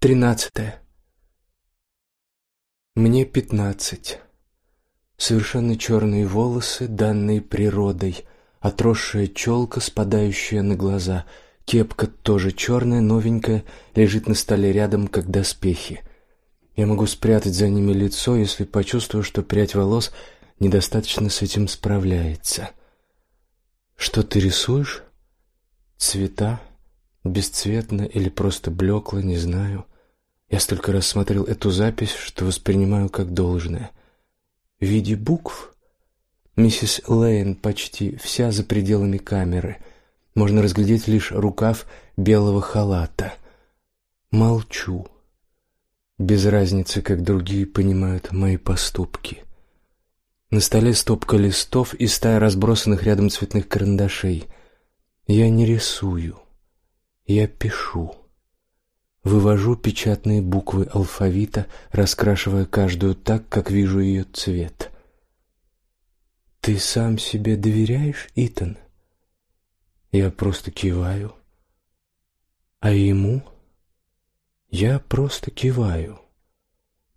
Тринадцатое. Мне пятнадцать. Совершенно черные волосы, данные природой, отросшая челка, спадающая на глаза, кепка тоже черная, новенькая, лежит на столе рядом, как доспехи. Я могу спрятать за ними лицо, если почувствую, что прядь волос недостаточно с этим справляется. Что ты рисуешь? Цвета? Бесцветно или просто блекло, не знаю. Я столько раз смотрел эту запись, что воспринимаю как должное. В виде букв миссис Лейн почти вся за пределами камеры. Можно разглядеть лишь рукав белого халата. Молчу. Без разницы, как другие понимают мои поступки. На столе стопка листов и стая разбросанных рядом цветных карандашей. Я не рисую. Я пишу. Вывожу печатные буквы алфавита, раскрашивая каждую так, как вижу ее цвет. Ты сам себе доверяешь, Итан? Я просто киваю. А ему? Я просто киваю.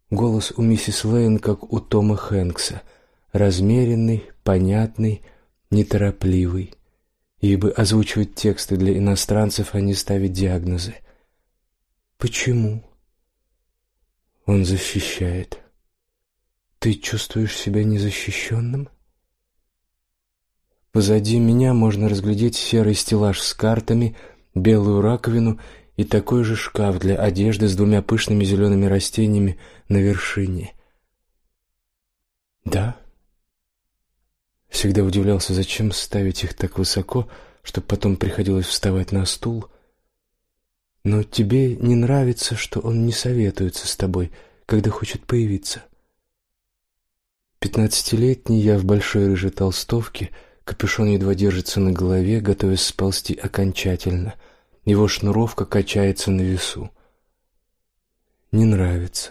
Голос у миссис Лейн как у Тома Хэнкса, размеренный, понятный, неторопливый ибо озвучивать тексты для иностранцев, а не ставить диагнозы. Почему? Он защищает. Ты чувствуешь себя незащищенным? Позади меня можно разглядеть серый стеллаж с картами, белую раковину и такой же шкаф для одежды с двумя пышными зелеными растениями на вершине. Да, Всегда удивлялся, зачем ставить их так высоко, чтобы потом приходилось вставать на стул. Но тебе не нравится, что он не советуется с тобой, когда хочет появиться. Пятнадцатилетний я в большой рыжей толстовке, капюшон едва держится на голове, готовясь сползти окончательно. Его шнуровка качается на весу. Не нравится.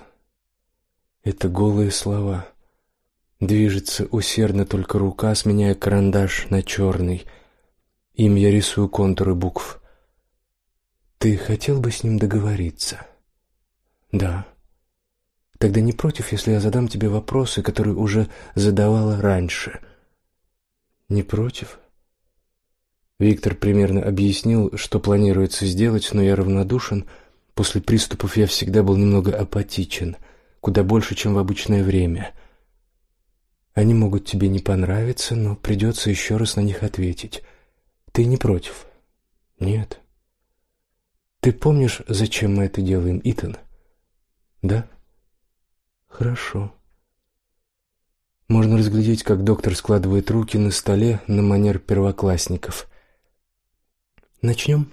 Это голые слова. Движется усердно только рука, сменяя карандаш на черный. Им я рисую контуры букв. Ты хотел бы с ним договориться? Да. Тогда не против, если я задам тебе вопросы, которые уже задавала раньше? Не против? Виктор примерно объяснил, что планируется сделать, но я равнодушен. После приступов я всегда был немного апатичен, куда больше, чем в обычное время — они могут тебе не понравиться, но придется еще раз на них ответить. Ты не против? Нет. Ты помнишь, зачем мы это делаем, Итан? Да? Хорошо. Можно разглядеть, как доктор складывает руки на столе на манер первоклассников. Начнем?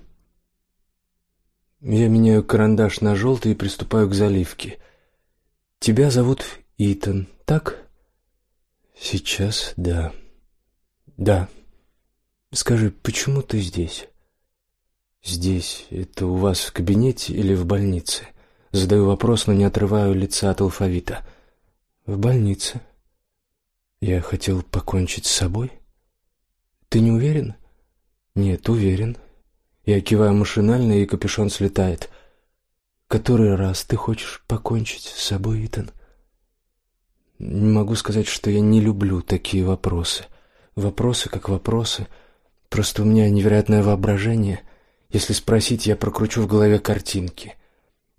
Я меняю карандаш на желтый и приступаю к заливке. Тебя зовут Итан, так? Сейчас да. Да. Скажи, почему ты здесь? Здесь это у вас в кабинете или в больнице? Задаю вопрос, но не отрываю лица от алфавита. В больнице. Я хотел покончить с собой. Ты не уверен? Нет, уверен. Я киваю машинально, и капюшон слетает. Который раз ты хочешь покончить с собой, Итан? Не могу сказать, что я не люблю такие вопросы. Вопросы как вопросы. Просто у меня невероятное воображение. Если спросить, я прокручу в голове картинки.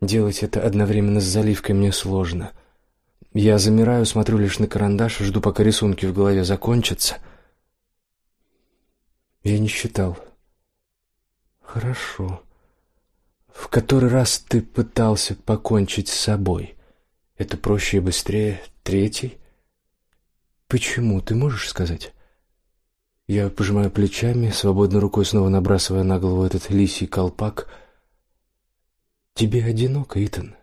Делать это одновременно с заливкой мне сложно. Я замираю, смотрю лишь на карандаш, жду, пока рисунки в голове закончатся. Я не считал. Хорошо. В который раз ты пытался покончить с собой? Это проще и быстрее. Третий? Почему, ты можешь сказать? Я пожимаю плечами, свободной рукой снова набрасывая на голову этот лисий колпак. Тебе одиноко, Итан?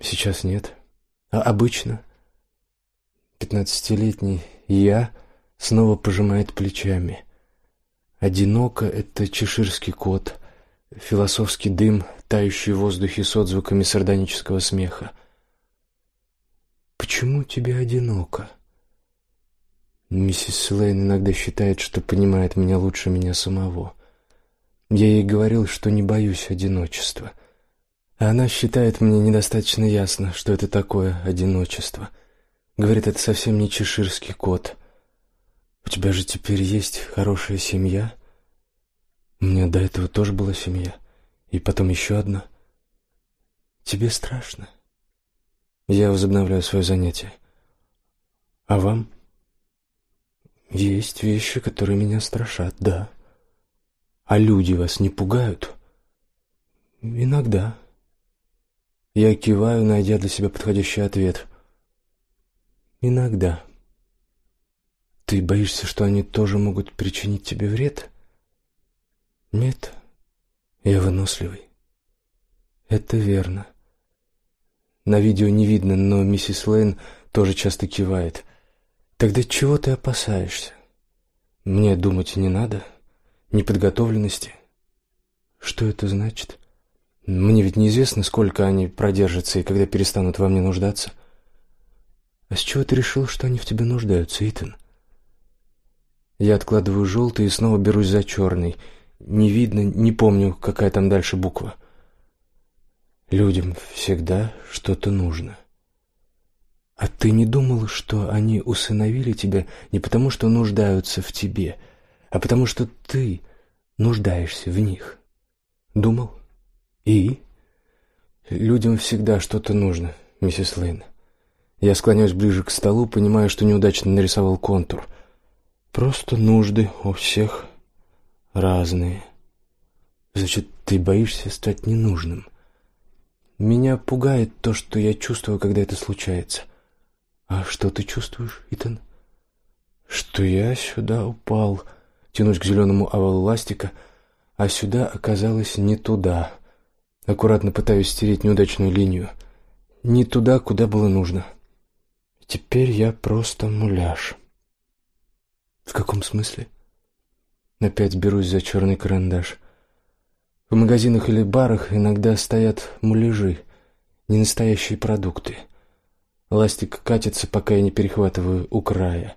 Сейчас нет. А обычно? Пятнадцатилетний я снова пожимает плечами. Одиноко — это чеширский кот, философский дым, тающий в воздухе с отзвуками сардонического смеха. Почему тебе одиноко? Миссис Слейн иногда считает, что понимает меня лучше меня самого. Я ей говорил, что не боюсь одиночества. А она считает мне недостаточно ясно, что это такое одиночество. Говорит, это совсем не чеширский кот. У тебя же теперь есть хорошая семья. У меня до этого тоже была семья. И потом еще одна. Тебе страшно? Я возобновляю свое занятие. А вам? Есть вещи, которые меня страшат, да. А люди вас не пугают? Иногда. Я киваю, найдя для себя подходящий ответ. Иногда. Ты боишься, что они тоже могут причинить тебе вред? Нет. Я выносливый. Это верно. На видео не видно, но миссис Лейн тоже часто кивает. Тогда чего ты опасаешься? Мне думать не надо. Неподготовленности. Что это значит? Мне ведь неизвестно, сколько они продержатся и когда перестанут во мне нуждаться. А с чего ты решил, что они в тебе нуждаются, Итан? Я откладываю желтый и снова берусь за черный. Не видно, не помню, какая там дальше буква. Людям всегда что-то нужно. А ты не думал, что они усыновили тебя не потому, что нуждаются в тебе, а потому что ты нуждаешься в них? Думал? И? Людям всегда что-то нужно, миссис Лейн. Я склоняюсь ближе к столу, понимая, что неудачно нарисовал контур. Просто нужды у всех разные. Значит, ты боишься стать ненужным. Меня пугает то, что я чувствую, когда это случается. А что ты чувствуешь, Итан? Что я сюда упал, тянусь к зеленому овалу ластика, а сюда оказалось не туда. Аккуратно пытаюсь стереть неудачную линию. Не туда, куда было нужно. Теперь я просто муляж. В каком смысле? Опять берусь за черный карандаш. В магазинах или барах иногда стоят муляжи, не настоящие продукты. Ластик катится, пока я не перехватываю у края.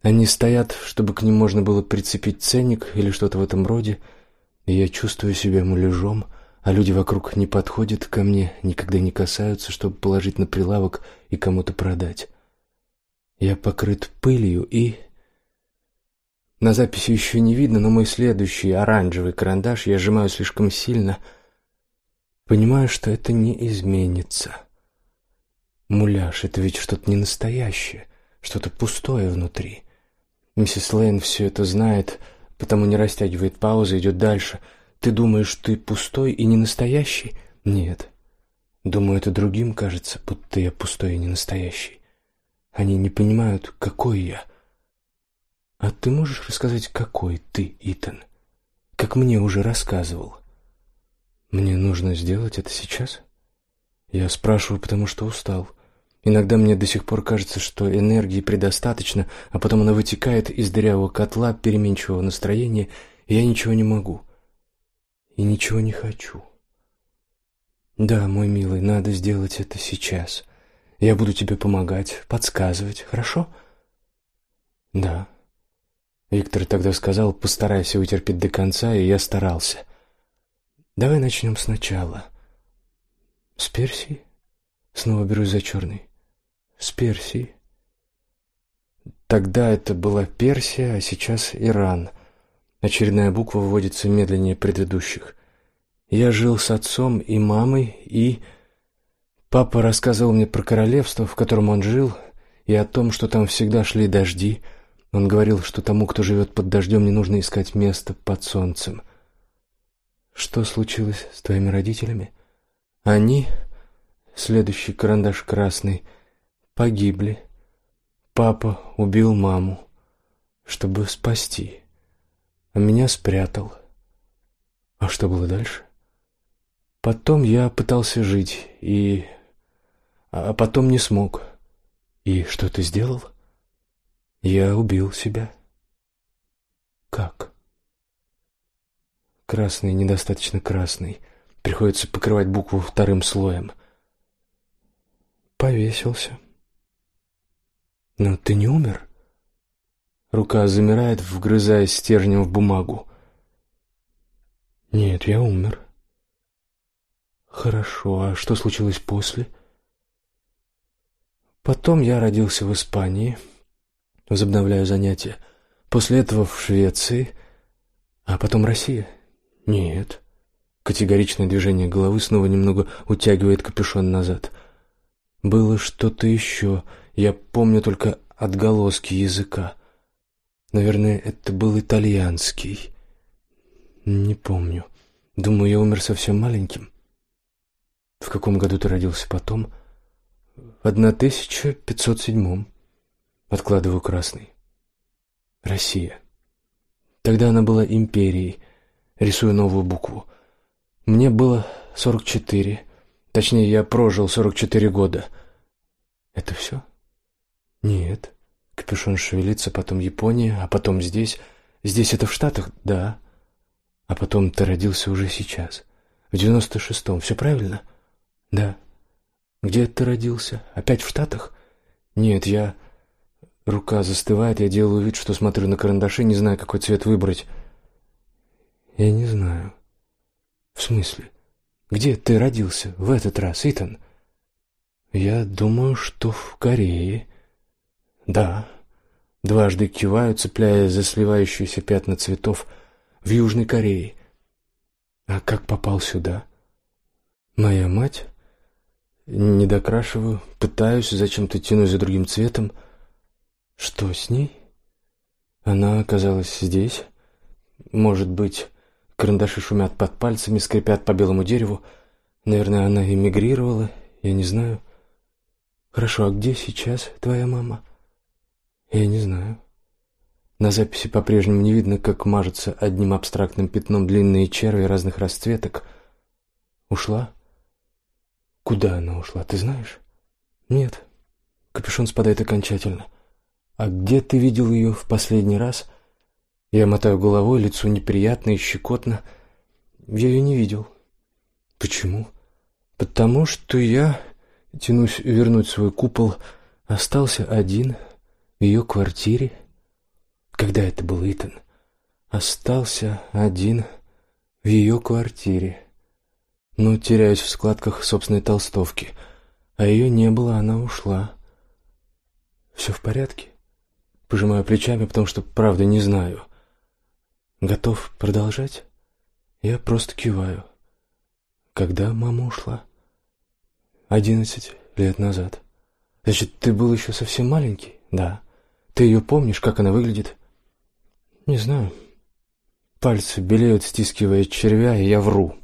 Они стоят, чтобы к ним можно было прицепить ценник или что-то в этом роде, и я чувствую себя муляжом, а люди вокруг не подходят ко мне, никогда не касаются, чтобы положить на прилавок и кому-то продать. Я покрыт пылью и... На записи еще не видно, но мой следующий оранжевый карандаш я сжимаю слишком сильно. Понимаю, что это не изменится. Муляж — это ведь что-то не настоящее, что-то пустое внутри. Миссис Лейн все это знает, потому не растягивает паузы, идет дальше — ты думаешь, ты пустой и не настоящий? Нет. Думаю, это другим кажется, будто я пустой и не настоящий. Они не понимают, какой я. А ты можешь рассказать, какой ты, Итан? Как мне уже рассказывал. Мне нужно сделать это сейчас? Я спрашиваю, потому что устал. Иногда мне до сих пор кажется, что энергии предостаточно, а потом она вытекает из дырявого котла переменчивого настроения, и я ничего не могу и ничего не хочу. Да, мой милый, надо сделать это сейчас. Я буду тебе помогать, подсказывать, хорошо? Да. Виктор тогда сказал, постарайся вытерпеть до конца, и я старался. Давай начнем сначала. С Персии? Снова берусь за черный. С Персии. Тогда это была Персия, а сейчас Иран. Очередная буква вводится медленнее предыдущих. Я жил с отцом и мамой, и... Папа рассказывал мне про королевство, в котором он жил, и о том, что там всегда шли дожди. Он говорил, что тому, кто живет под дождем, не нужно искать место под солнцем. Что случилось с твоими родителями? Они, следующий карандаш красный, погибли. Папа убил маму, чтобы спасти а меня спрятал. А что было дальше? Потом я пытался жить, и... А потом не смог. И что ты сделал? Я убил себя. Как? Красный недостаточно красный. Приходится покрывать букву вторым слоем. Повесился. Но ты не умер? Рука замирает, вгрызаясь стержнем в бумагу. Нет, я умер. Хорошо, а что случилось после? Потом я родился в Испании, возобновляю занятия. После этого в Швеции, а потом Россия. Нет. Категоричное движение головы снова немного утягивает капюшон назад. Было что-то еще. Я помню только отголоски языка. Наверное, это был итальянский. Не помню. Думаю, я умер совсем маленьким. В каком году ты родился потом? В 1507. Откладываю красный. Россия. Тогда она была империей. Рисую новую букву. Мне было сорок четыре. Точнее, я прожил сорок четыре года. Это все? Нет. Капюшон шевелится, потом Япония, а потом здесь. Здесь это в Штатах? Да. А потом ты родился уже сейчас. В девяносто шестом. Все правильно? Да. Где ты родился? Опять в Штатах? Нет, я... Рука застывает, я делаю вид, что смотрю на карандаши, не знаю, какой цвет выбрать. Я не знаю. В смысле? Где ты родился в этот раз, Итан? Я думаю, что в Корее. Да. Дважды киваю, цепляя за сливающиеся пятна цветов в Южной Корее. А как попал сюда? Моя мать? Не докрашиваю, пытаюсь, зачем-то тянусь за другим цветом. Что с ней? Она оказалась здесь. Может быть, Карандаши шумят под пальцами, скрипят по белому дереву. Наверное, она эмигрировала, я не знаю. Хорошо, а где сейчас твоя мама? Я не знаю. На записи по-прежнему не видно, как мажутся одним абстрактным пятном длинные черви разных расцветок. Ушла? Куда она ушла, ты знаешь? Нет. Капюшон спадает окончательно. А где ты видел ее в последний раз? Я мотаю головой, лицо неприятно и щекотно. Я ее не видел. Почему? Потому что я тянусь вернуть свой купол, остался один в ее квартире. Когда это был Итан? Остался один в ее квартире. Ну, теряюсь в складках собственной толстовки. А ее не было, она ушла. Все в порядке? Пожимаю плечами, потому что, правда, не знаю. — Готов продолжать? Я просто киваю. Когда мама ушла? Одиннадцать лет назад. Значит, ты был еще совсем маленький? Да. Ты ее помнишь, как она выглядит? Не знаю. Пальцы белеют, стискивая червя, и я вру.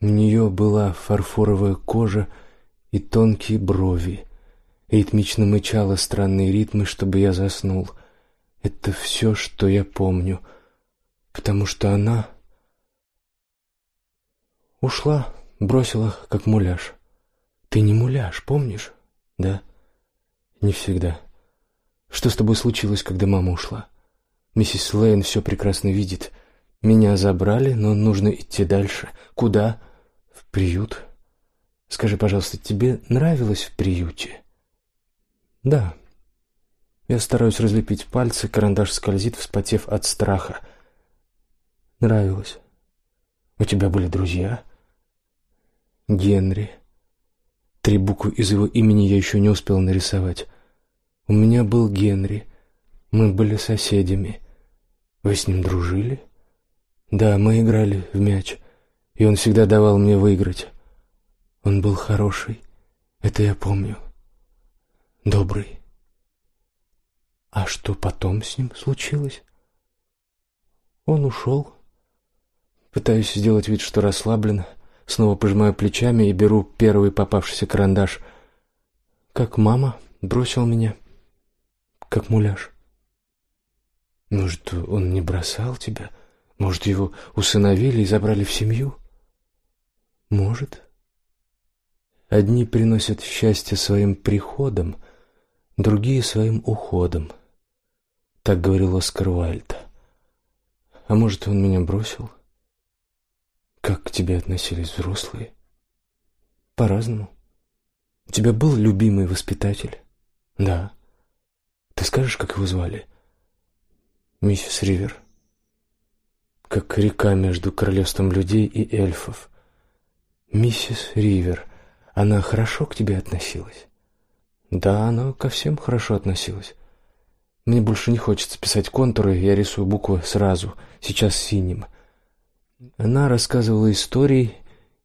У нее была фарфоровая кожа и тонкие брови. Ритмично мычала странные ритмы, чтобы я заснул. Это все, что я помню, потому что она ушла, бросила, как муляж. Ты не муляж, помнишь? Да? Не всегда. Что с тобой случилось, когда мама ушла? Миссис Лейн все прекрасно видит. Меня забрали, но нужно идти дальше. Куда? В приют. Скажи, пожалуйста, тебе нравилось в приюте? Да. Я стараюсь разлепить пальцы, карандаш скользит, вспотев от страха. Нравилось. У тебя были друзья? Генри. Три буквы из его имени я еще не успел нарисовать. У меня был Генри. Мы были соседями. Вы с ним дружили? Да, мы играли в мяч, и он всегда давал мне выиграть. Он был хороший, это я помню. Добрый. А что потом с ним случилось? Он ушел. Пытаюсь сделать вид, что расслаблен. Снова пожимаю плечами и беру первый попавшийся карандаш. Как мама бросил меня. Как муляж. Может, он не бросал тебя? Может, его усыновили и забрали в семью? Может. Одни приносят счастье своим приходом, другие — своим уходом. Так говорил Оскар Уайльд. А может, он меня бросил? Как к тебе относились взрослые? По-разному. У тебя был любимый воспитатель? Да. Ты скажешь, как его звали? Миссис Ривер. Как река между королевством людей и эльфов. Миссис Ривер, она хорошо к тебе относилась? Да, она ко всем хорошо относилась. Мне больше не хочется писать контуры, я рисую буквы сразу, сейчас синим. Она рассказывала истории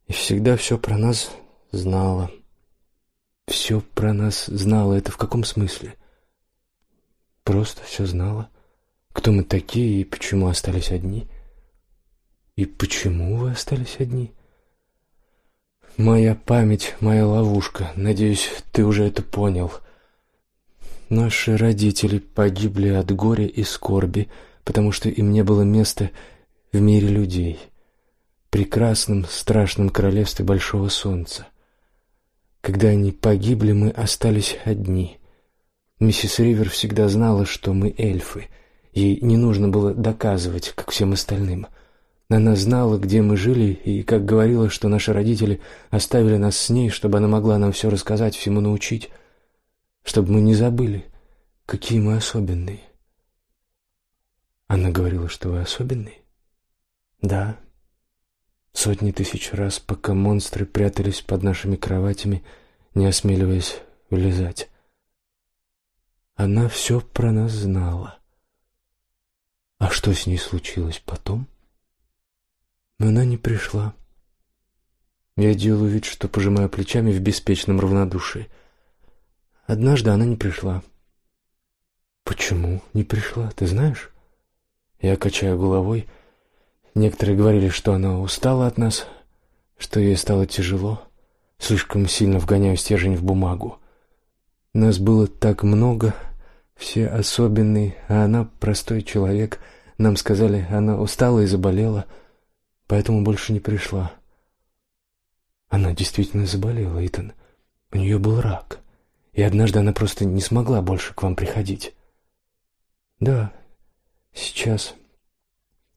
и всегда все про нас знала. Все про нас знала, это в каком смысле? Просто все знала. Кто мы такие и почему остались одни? И почему вы остались одни? Моя память, моя ловушка. Надеюсь, ты уже это понял. Наши родители погибли от горя и скорби, потому что им не было места в мире людей, прекрасном, страшном королевстве большого солнца. Когда они погибли, мы остались одни. Миссис Ривер всегда знала, что мы эльфы. Ей не нужно было доказывать, как всем остальным. Она знала, где мы жили, и как говорила, что наши родители оставили нас с ней, чтобы она могла нам все рассказать, всему научить, чтобы мы не забыли, какие мы особенные. Она говорила, что вы особенные? Да. Сотни тысяч раз, пока монстры прятались под нашими кроватями, не осмеливаясь влезать. Она все про нас знала. А что с ней случилось потом? Но она не пришла. Я делаю вид, что пожимаю плечами в беспечном равнодушии. Однажды она не пришла. Почему не пришла, ты знаешь? Я качаю головой. Некоторые говорили, что она устала от нас, что ей стало тяжело. Слишком сильно вгоняю стержень в бумагу. Нас было так много, все особенные, а она простой человек. Нам сказали, она устала и заболела, поэтому больше не пришла. Она действительно заболела, Итан. У нее был рак, и однажды она просто не смогла больше к вам приходить. Да, сейчас.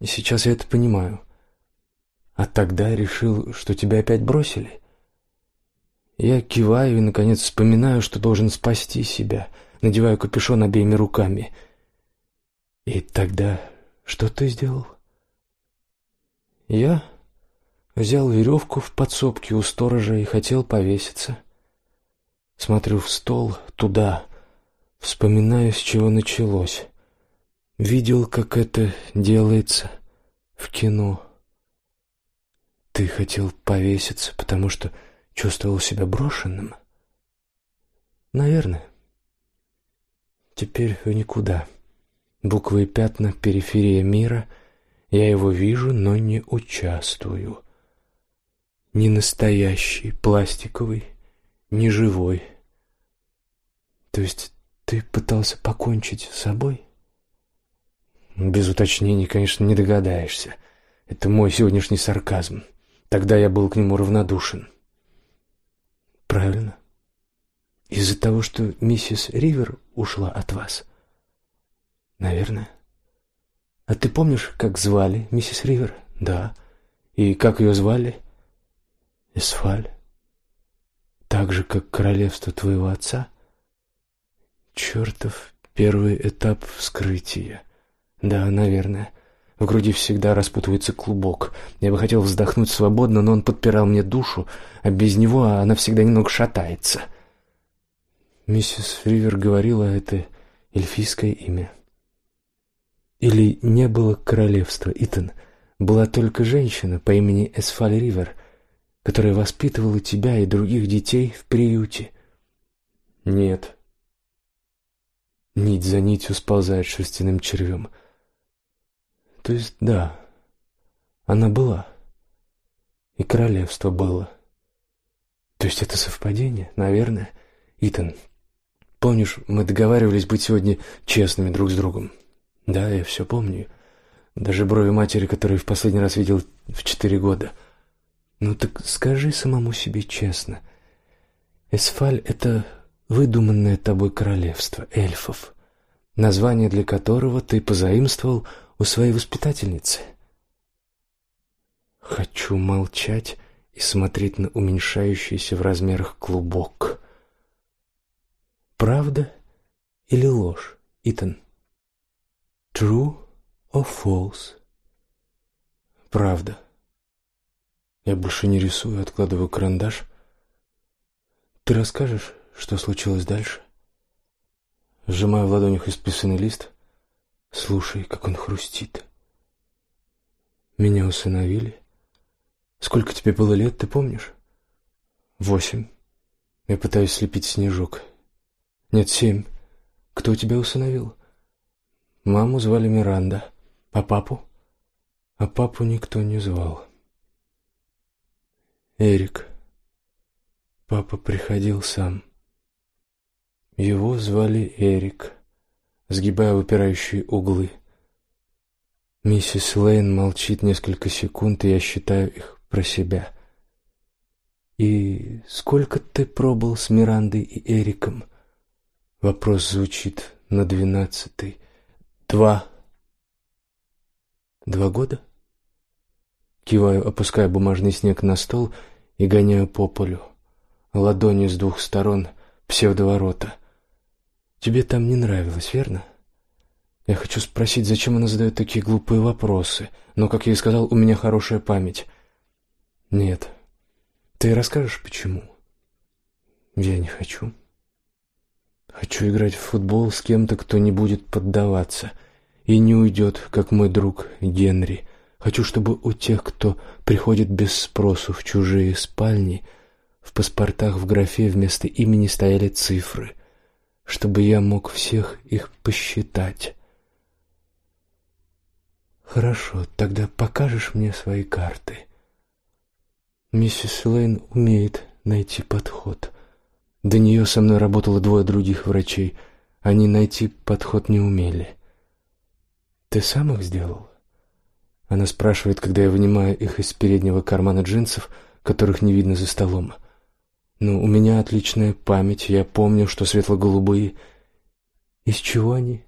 Сейчас я это понимаю. А тогда решил, что тебя опять бросили. Я киваю и, наконец, вспоминаю, что должен спасти себя. Надеваю капюшон обеими руками. И тогда что ты сделал? Я взял веревку в подсобке у сторожа и хотел повеситься. Смотрю в стол, туда, вспоминаю, с чего началось. Видел, как это делается в кино. Ты хотел повеситься, потому что чувствовал себя брошенным? Наверное. Теперь никуда. Буквы и пятна, периферия мира. Я его вижу, но не участвую. Не настоящий, пластиковый, не живой. То есть ты пытался покончить с собой? Без уточнений, конечно, не догадаешься. Это мой сегодняшний сарказм. Тогда я был к нему равнодушен. Правильно. Из-за того, что миссис Ривер ушла от вас. Наверное. А ты помнишь, как звали миссис Ривер? Да. И как ее звали? Эсфаль. Так же, как королевство твоего отца? Чертов первый этап вскрытия. Да, наверное. В груди всегда распутывается клубок. Я бы хотел вздохнуть свободно, но он подпирал мне душу, а без него она всегда немного шатается. Миссис Ривер говорила, это эльфийское имя. Или не было королевства, Итан. Была только женщина по имени Эсфаль Ривер, которая воспитывала тебя и других детей в приюте. Нет. Нить за нитью сползает шерстяным червем — то есть, да, она была. И королевство было. То есть это совпадение, наверное. Итан, помнишь, мы договаривались быть сегодня честными друг с другом? Да, я все помню. Даже брови матери, которую в последний раз видел в четыре года. Ну так скажи самому себе честно. Эсфаль — это выдуманное тобой королевство эльфов, название для которого ты позаимствовал у своей воспитательницы. Хочу молчать и смотреть на уменьшающийся в размерах клубок. Правда или ложь, Итан? True or false? Правда. Я больше не рисую, откладываю карандаш. Ты расскажешь, что случилось дальше? Сжимаю в ладонях исписанный лист. Слушай, как он хрустит. Меня усыновили. Сколько тебе было лет, ты помнишь? Восемь. Я пытаюсь слепить снежок. Нет, семь. Кто тебя усыновил? Маму звали Миранда. А папу? А папу никто не звал. Эрик. Папа приходил сам. Его звали Эрик, сгибая выпирающие углы. Миссис Лейн молчит несколько секунд, и я считаю их про себя. «И сколько ты пробыл с Мирандой и Эриком?» Вопрос звучит на двенадцатый. «Два». «Два года?» Киваю, опуская бумажный снег на стол и гоняю по полю. Ладони с двух сторон, псевдоворота. Тебе там не нравилось, верно? Я хочу спросить, зачем она задает такие глупые вопросы, но, как я и сказал, у меня хорошая память. Нет. Ты расскажешь, почему? Я не хочу. Хочу играть в футбол с кем-то, кто не будет поддаваться и не уйдет, как мой друг Генри. Хочу, чтобы у тех, кто приходит без спросу в чужие спальни, в паспортах в графе вместо имени стояли цифры, чтобы я мог всех их посчитать. Хорошо, тогда покажешь мне свои карты. Миссис Лейн умеет найти подход. До нее со мной работало двое других врачей. Они найти подход не умели. Ты сам их сделал? Она спрашивает, когда я вынимаю их из переднего кармана джинсов, которых не видно за столом. Ну, у меня отличная память, я помню, что светло-голубые. Из чего они?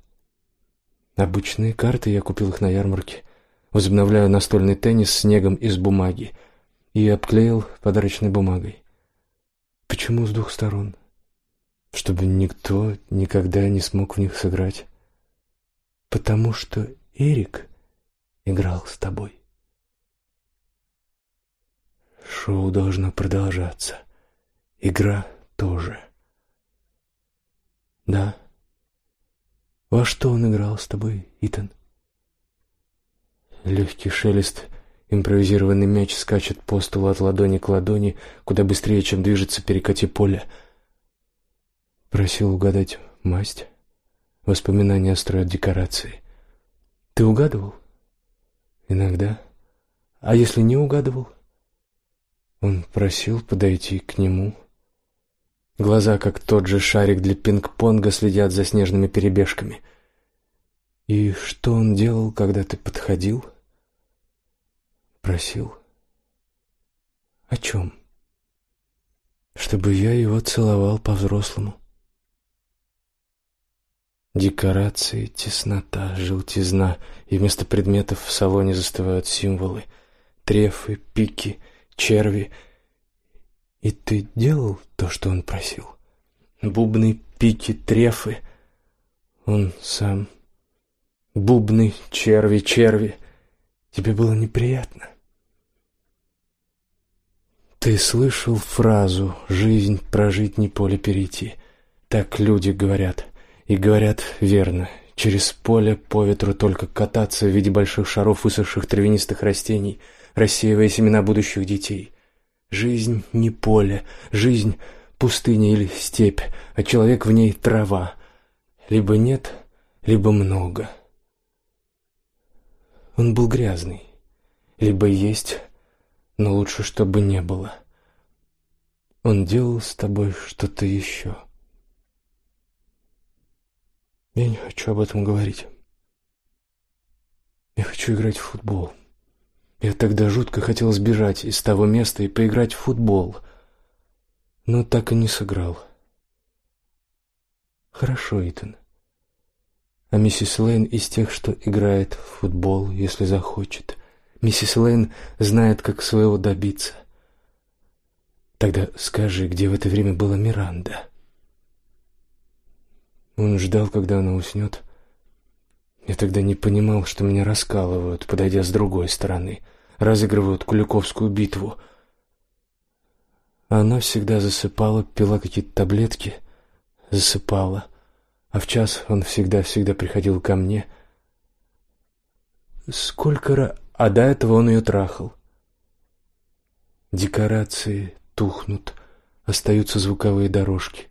Обычные карты, я купил их на ярмарке. Возобновляю настольный теннис снегом из бумаги и обклеил подарочной бумагой. Почему с двух сторон? Чтобы никто никогда не смог в них сыграть. Потому что Эрик играл с тобой. Шоу должно продолжаться. Игра тоже. Да. Во что он играл с тобой, Итан? Легкий шелест, импровизированный мяч скачет по столу от ладони к ладони, куда быстрее, чем движется перекати поля. Просил угадать масть. Воспоминания строят декорации. Ты угадывал? Иногда. А если не угадывал? Он просил подойти к нему. Глаза, как тот же шарик для пинг-понга, следят за снежными перебежками. И что он делал, когда ты подходил? Просил. О чем? Чтобы я его целовал по-взрослому. Декорации, теснота, желтизна, и вместо предметов в салоне застывают символы. Трефы, пики, черви — и ты делал то, что он просил? Бубны, пики, трефы. Он сам. Бубны, черви, черви. Тебе было неприятно? Ты слышал фразу «жизнь прожить не поле перейти»? Так люди говорят. И говорят верно. Через поле по ветру только кататься в виде больших шаров высохших травянистых растений, рассеивая семена будущих детей. Жизнь не поле, жизнь пустыня или степь, а человек в ней трава. Либо нет, либо много. Он был грязный. Либо есть, но лучше, чтобы не было. Он делал с тобой что-то еще. Я не хочу об этом говорить. Я хочу играть в футбол. Я тогда жутко хотел сбежать из того места и поиграть в футбол, но так и не сыграл. Хорошо, Итан. А миссис Лейн из тех, что играет в футбол, если захочет. Миссис Лейн знает, как своего добиться. Тогда скажи, где в это время была Миранда? Он ждал, когда она уснет, я тогда не понимал, что меня раскалывают, подойдя с другой стороны, разыгрывают Куликовскую битву. Она всегда засыпала, пила какие-то таблетки, засыпала. А в час он всегда-всегда приходил ко мне. Сколько раз... А до этого он ее трахал. Декорации тухнут, остаются звуковые дорожки.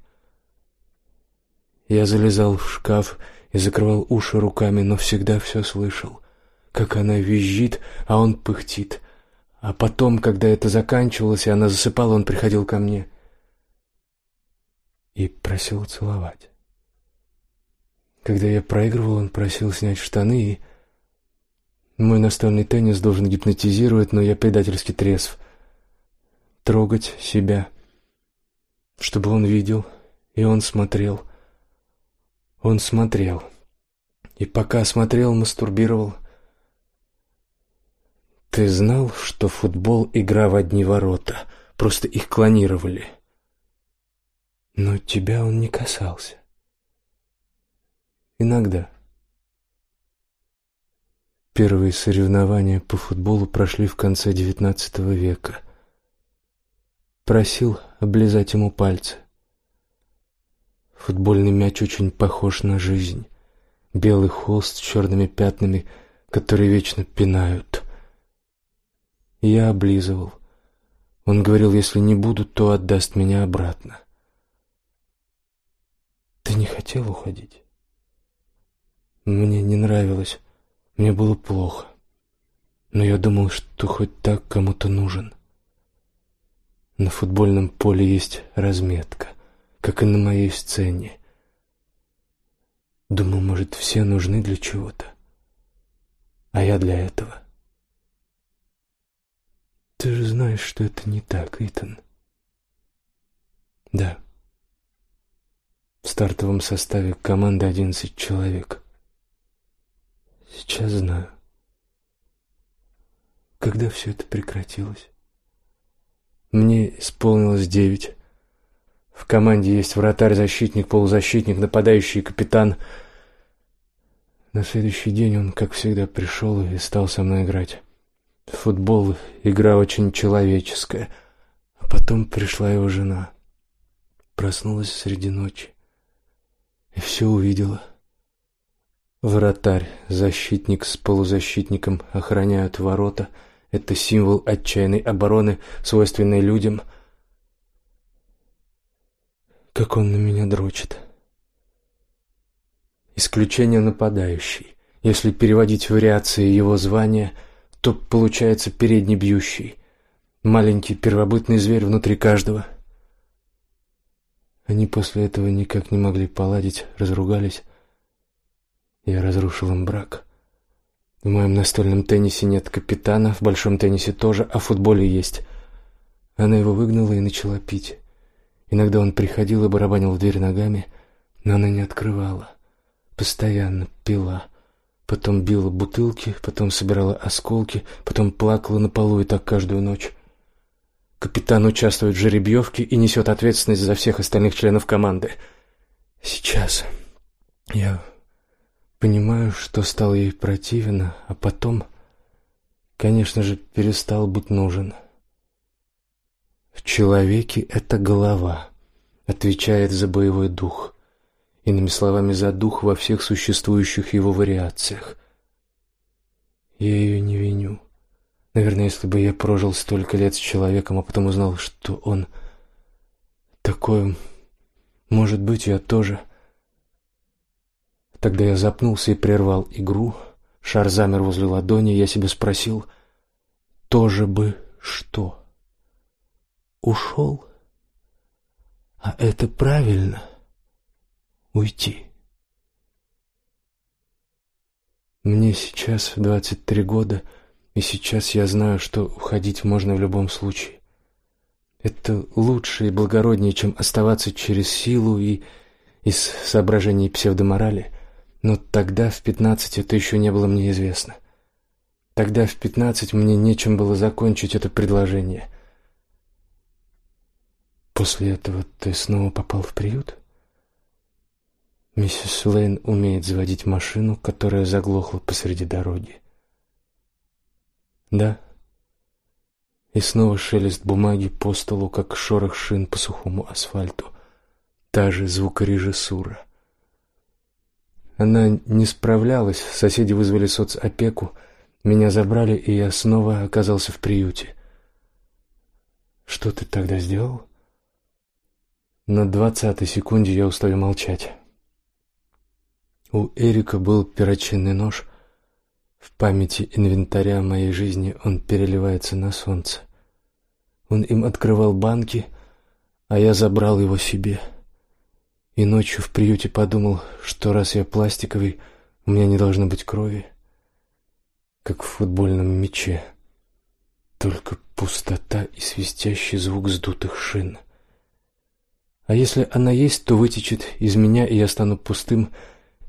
Я залезал в шкаф и закрывал уши руками, но всегда все слышал. Как она визжит, а он пыхтит. А потом, когда это заканчивалось, и она засыпала, он приходил ко мне и просил целовать. Когда я проигрывал, он просил снять штаны, и... Мой настольный теннис должен гипнотизировать, но я предательски трезв. Трогать себя, чтобы он видел, и он смотрел. Он смотрел. И пока смотрел, мастурбировал. Ты знал, что футбол — игра в одни ворота, просто их клонировали? Но тебя он не касался. Иногда. Первые соревнования по футболу прошли в конце XIX века. Просил облизать ему пальцы. Футбольный мяч очень похож на жизнь. Белый холст с черными пятнами, которые вечно пинают. Я облизывал. Он говорил, если не буду, то отдаст меня обратно. Ты не хотел уходить? Мне не нравилось. Мне было плохо. Но я думал, что хоть так кому-то нужен. На футбольном поле есть разметка как и на моей сцене. Думал, может, все нужны для чего-то, а я для этого. Ты же знаешь, что это не так, Итан. Да. В стартовом составе команды одиннадцать человек. Сейчас знаю. Когда все это прекратилось? Мне исполнилось девять. В команде есть вратарь, защитник, полузащитник, нападающий капитан. На следующий день он, как всегда, пришел и стал со мной играть. Футбол — игра очень человеческая. А потом пришла его жена. Проснулась среди ночи и все увидела. Вратарь, защитник с полузащитником охраняют ворота. Это символ отчаянной обороны, свойственной людям — как он на меня дрочит. Исключение нападающий. Если переводить вариации его звания, то получается передний бьющий. Маленький первобытный зверь внутри каждого. Они после этого никак не могли поладить, разругались. Я разрушил им брак. В моем настольном теннисе нет капитана, в большом теннисе тоже, а в футболе есть. Она его выгнала и начала пить. Иногда он приходил и барабанил в дверь ногами, но она не открывала. Постоянно пила. Потом била бутылки, потом собирала осколки, потом плакала на полу и так каждую ночь. Капитан участвует в жеребьевке и несет ответственность за всех остальных членов команды. Сейчас я понимаю, что стал ей противен, а потом, конечно же, перестал быть нужен. — в человеке это голова, отвечает за боевой дух. Иными словами, за дух во всех существующих его вариациях. Я ее не виню. Наверное, если бы я прожил столько лет с человеком, а потом узнал, что он такой, может быть, я тоже. Тогда я запнулся и прервал игру. Шар замер возле ладони, я себя спросил, тоже бы что? ушел. А это правильно — уйти. Мне сейчас двадцать три года, и сейчас я знаю, что уходить можно в любом случае. Это лучше и благороднее, чем оставаться через силу и из соображений псевдоморали. Но тогда, в пятнадцать, это еще не было мне известно. Тогда, в пятнадцать, мне нечем было закончить это предложение — После этого ты снова попал в приют? Миссис Лейн умеет заводить машину, которая заглохла посреди дороги. Да. И снова шелест бумаги по столу, как шорох шин по сухому асфальту. Та же звукорежиссура. Она не справлялась, соседи вызвали соцопеку, меня забрали, и я снова оказался в приюте. Что ты тогда сделал? На двадцатой секунде я устаю молчать. У Эрика был перочинный нож. В памяти инвентаря моей жизни он переливается на солнце. Он им открывал банки, а я забрал его себе. И ночью в приюте подумал, что раз я пластиковый, у меня не должно быть крови, как в футбольном мяче. Только пустота и свистящий звук сдутых шин. А если она есть, то вытечет из меня, и я стану пустым,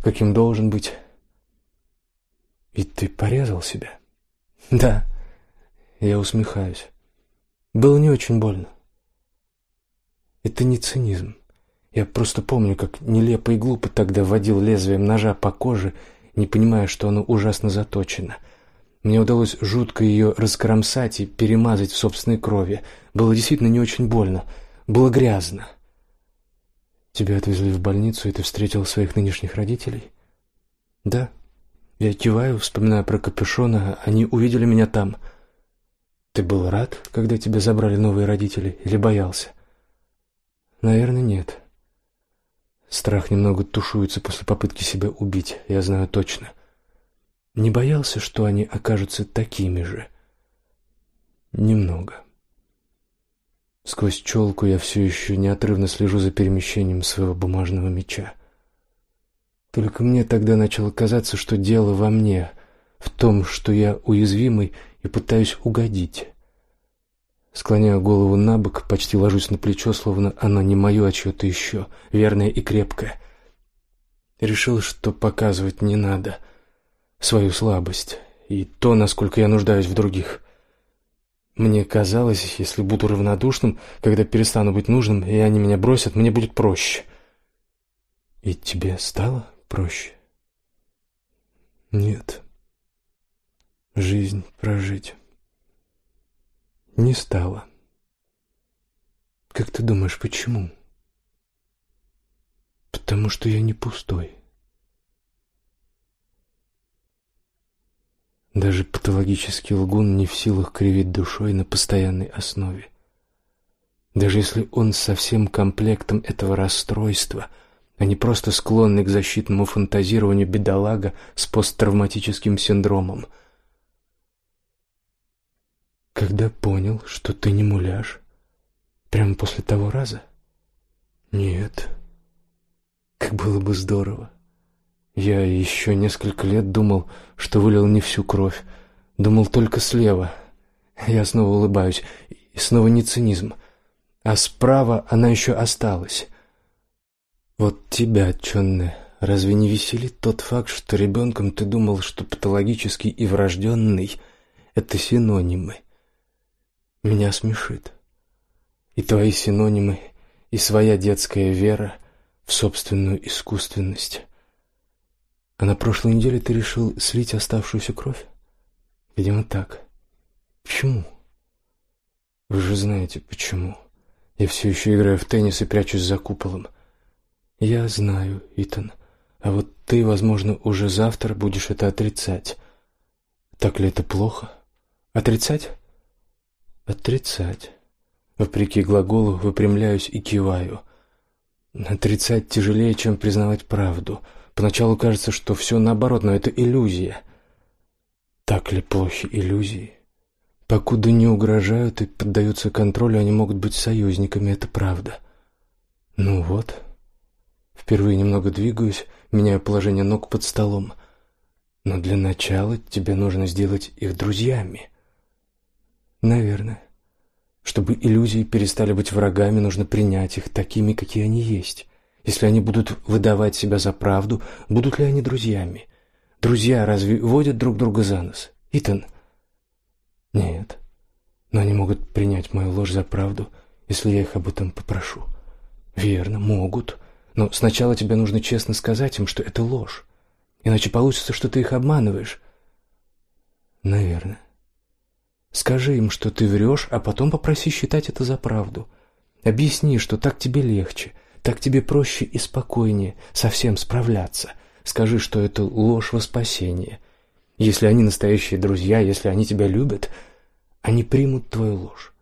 каким должен быть. И ты порезал себя? Да. Я усмехаюсь. Было не очень больно. Это не цинизм. Я просто помню, как нелепо и глупо тогда водил лезвием ножа по коже, не понимая, что оно ужасно заточено. Мне удалось жутко ее раскромсать и перемазать в собственной крови. Было действительно не очень больно, было грязно. Тебя отвезли в больницу, и ты встретил своих нынешних родителей? Да. Я киваю, вспоминая про капюшона, они увидели меня там. Ты был рад, когда тебя забрали новые родители, или боялся? Наверное, нет. Страх немного тушуется после попытки себя убить, я знаю точно. Не боялся, что они окажутся такими же. Немного. Сквозь челку я все еще неотрывно слежу за перемещением своего бумажного меча. Только мне тогда начало казаться, что дело во мне, в том, что я уязвимый и пытаюсь угодить. Склоняю голову на бок, почти ложусь на плечо, словно оно не мое, а чье-то еще, верное и крепкое. Решил, что показывать не надо свою слабость и то, насколько я нуждаюсь в других. Мне казалось, если буду равнодушным, когда перестану быть нужным, и они меня бросят, мне будет проще. И тебе стало проще? Нет. Жизнь прожить не стало. Как ты думаешь, почему? Потому что я не пустой. Даже патологический лгун не в силах кривить душой на постоянной основе. Даже если он со всем комплектом этого расстройства, а не просто склонный к защитному фантазированию бедолага с посттравматическим синдромом – когда понял, что ты не муляж? Прямо после того раза? Нет. Как было бы здорово. Я еще несколько лет думал, что вылил не всю кровь, думал только слева. Я снова улыбаюсь, и снова не цинизм, а справа она еще осталась. Вот тебя, Чонне, разве не веселит тот факт, что ребенком ты думал, что патологический и врожденный — это синонимы? Меня смешит. И твои синонимы, и своя детская вера в собственную искусственность. А на прошлой неделе ты решил слить оставшуюся кровь? Видимо, так. Почему? Вы же знаете, почему. Я все еще играю в теннис и прячусь за куполом. Я знаю, Итан. А вот ты, возможно, уже завтра будешь это отрицать. Так ли это плохо? Отрицать? Отрицать. Вопреки глаголу выпрямляюсь и киваю. Отрицать тяжелее, чем признавать правду. Поначалу кажется, что все наоборот, но это иллюзия. Так ли плохи иллюзии? Покуда не угрожают и поддаются контролю, они могут быть союзниками, это правда. Ну вот. Впервые немного двигаюсь, меняю положение ног под столом. Но для начала тебе нужно сделать их друзьями. Наверное. Чтобы иллюзии перестали быть врагами, нужно принять их такими, какие они есть. Если они будут выдавать себя за правду, будут ли они друзьями? Друзья разве водят друг друга за нос? Итан? Нет. Но они могут принять мою ложь за правду, если я их об этом попрошу. Верно, могут. Но сначала тебе нужно честно сказать им, что это ложь. Иначе получится, что ты их обманываешь. Наверное. Скажи им, что ты врешь, а потом попроси считать это за правду. Объясни, что так тебе легче, так тебе проще и спокойнее совсем справляться. Скажи, что это ложь во спасение. Если они настоящие друзья, если они тебя любят, они примут твою ложь.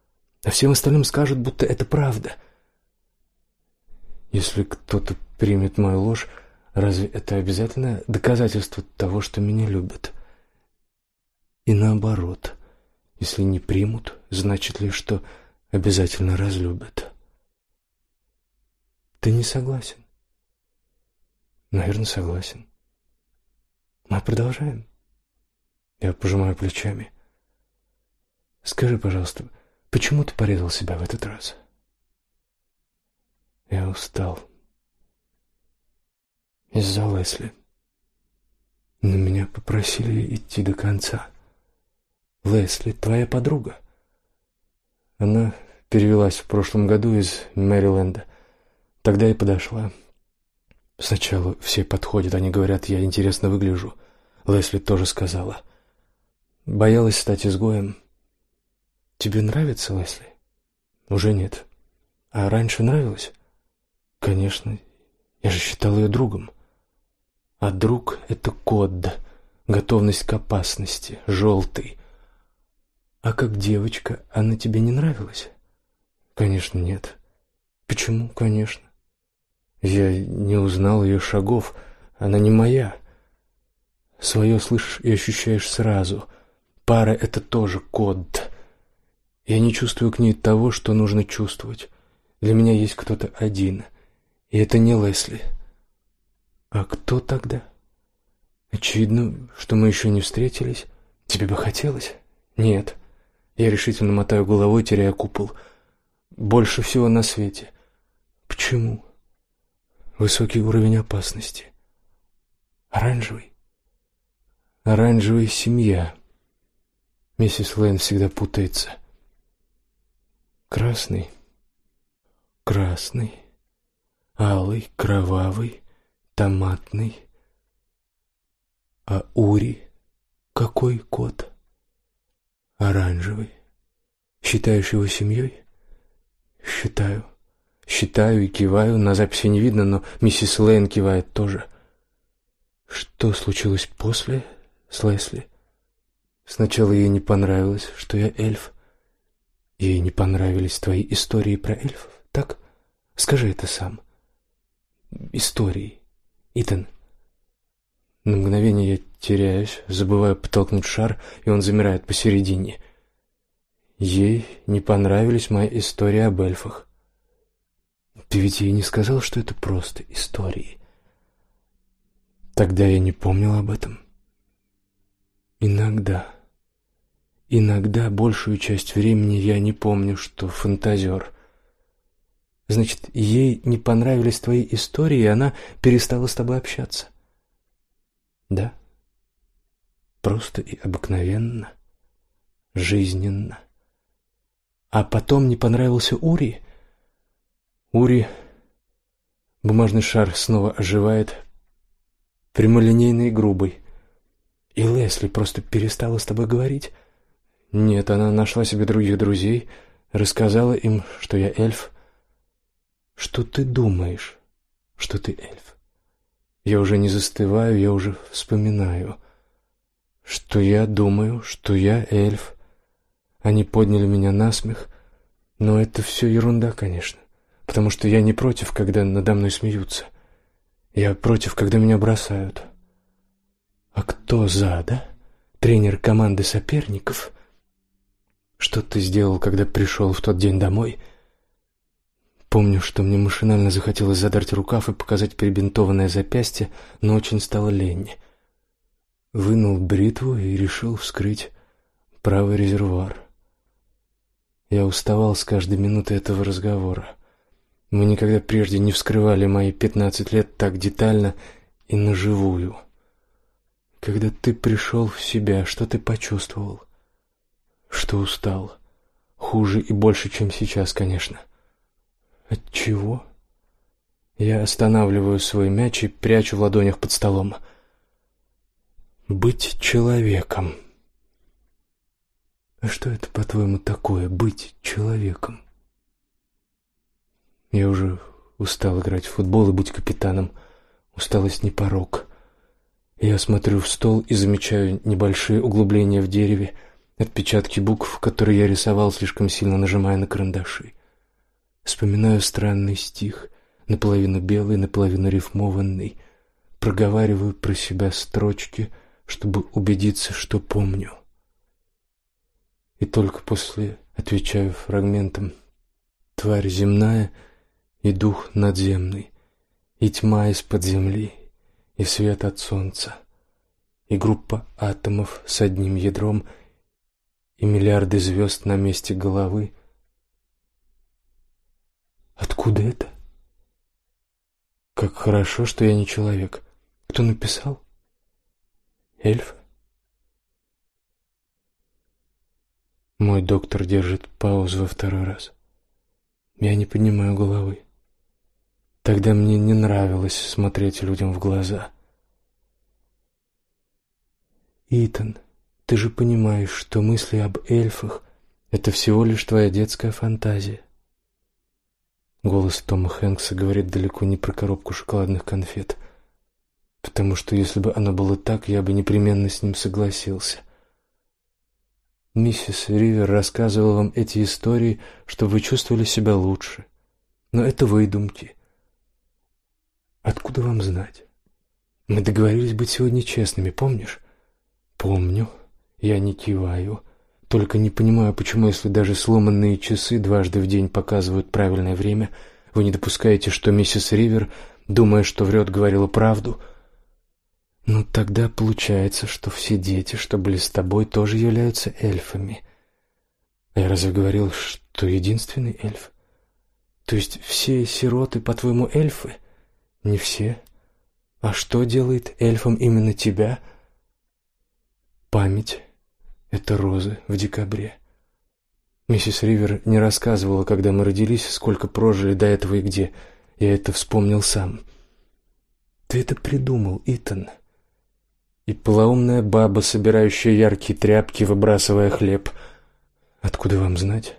А всем остальным скажут, будто это правда. Если кто-то примет мою ложь, разве это обязательно доказательство того, что меня любят? И наоборот, если не примут, значит ли, что обязательно разлюбят? Ты не согласен? Наверное, согласен. Мы продолжаем. Я пожимаю плечами. Скажи, пожалуйста, почему ты порезал себя в этот раз? Я устал. Из-за Лесли. Но меня попросили идти до конца. Лесли, твоя подруга. Она перевелась в прошлом году из Мэриленда. Тогда и подошла. Сначала все подходят, они говорят, я интересно выгляжу. Лесли тоже сказала. Боялась стать изгоем. Тебе нравится Лесли? Уже нет. А раньше нравилось? Конечно. Я же считал ее другом. А друг — это код, готовность к опасности, желтый. А как девочка, она тебе не нравилась? Конечно, нет. Почему? Конечно. Я не узнал ее шагов, она не моя. Свое слышишь и ощущаешь сразу. Пара — это тоже код. Я не чувствую к ней того, что нужно чувствовать. Для меня есть кто-то один, и это не Лесли. А кто тогда? Очевидно, что мы еще не встретились. Тебе бы хотелось? Нет. Я решительно мотаю головой, теряя купол. Больше всего на свете. Почему? Высокий уровень опасности. Оранжевый. Оранжевая семья. Миссис Лэйн всегда путается. Красный. Красный. Алый, кровавый, томатный. А Ури какой кот? Оранжевый. Считаешь его семьей? Считаю. Считаю и киваю. На записи не видно, но миссис Лейн кивает тоже. Что случилось после с Лесли? Сначала ей не понравилось, что я эльф. Ей не понравились твои истории про эльфов, так? Скажи это сам. Истории. Итан. На мгновение я теряюсь, забываю подтолкнуть шар, и он замирает посередине. Ей не понравились мои истории об эльфах. Ты ведь ей не сказал, что это просто истории. Тогда я не помнил об этом. Иногда, иногда большую часть времени я не помню, что фантазер. Значит, ей не понравились твои истории, и она перестала с тобой общаться. Да? Просто и обыкновенно, жизненно. А потом не понравился Ури. Ури... Бумажный шар снова оживает, прямолинейный и грубый. И Лесли просто перестала с тобой говорить? Нет, она нашла себе других друзей, рассказала им, что я эльф. Что ты думаешь, что ты эльф? Я уже не застываю, я уже вспоминаю, что я думаю, что я эльф. Они подняли меня на смех, но это все ерунда, конечно, потому что я не против, когда надо мной смеются. Я против, когда меня бросают. А кто за, да? Тренер команды соперников? Что ты сделал, когда пришел в тот день домой? — Помню, что мне машинально захотелось задрать рукав и показать перебинтованное запястье, но очень стало лень. Вынул бритву и решил вскрыть правый резервуар. Я уставал с каждой минуты этого разговора. Мы никогда прежде не вскрывали мои пятнадцать лет так детально и наживую. Когда ты пришел в себя, что ты почувствовал? Что устал? Хуже и больше, чем сейчас, конечно. От чего? Я останавливаю свой мяч и прячу в ладонях под столом. Быть человеком. А что это, по-твоему, такое быть человеком? Я уже устал играть в футбол и быть капитаном. Усталость не порог. Я смотрю в стол и замечаю небольшие углубления в дереве, отпечатки букв, которые я рисовал слишком сильно нажимая на карандаши. Вспоминаю странный стих, наполовину белый, наполовину рифмованный. Проговариваю про себя строчки, чтобы убедиться, что помню. И только после отвечаю фрагментом: тварь земная и дух надземный, и тьма из-под земли, и свет от солнца, и группа атомов с одним ядром, и миллиарды звезд на месте головы. Откуда это? Как хорошо, что я не человек. Кто написал? Эльф? Мой доктор держит паузу во второй раз. Я не поднимаю головы. Тогда мне не нравилось смотреть людям в глаза. Итан, ты же понимаешь, что мысли об эльфах — это всего лишь твоя детская фантазия. Голос Тома Хэнкса говорит далеко не про коробку шоколадных конфет, потому что если бы оно было так, я бы непременно с ним согласился. Миссис Ривер рассказывала вам эти истории, чтобы вы чувствовали себя лучше. Но это выдумки. Откуда вам знать? Мы договорились быть сегодня честными, помнишь? Помню. Я не киваю. Только не понимаю, почему, если даже сломанные часы дважды в день показывают правильное время, вы не допускаете, что миссис Ривер, думая, что врет, говорила правду. Ну тогда получается, что все дети, что были с тобой, тоже являются эльфами. Я разве говорил, что единственный эльф? То есть все сироты, по-твоему, эльфы? Не все. А что делает эльфом именно тебя? Память — это розы в декабре. Миссис Ривер не рассказывала, когда мы родились, сколько прожили до этого и где. Я это вспомнил сам. Ты это придумал, Итан. И полоумная баба, собирающая яркие тряпки, выбрасывая хлеб. Откуда вам знать?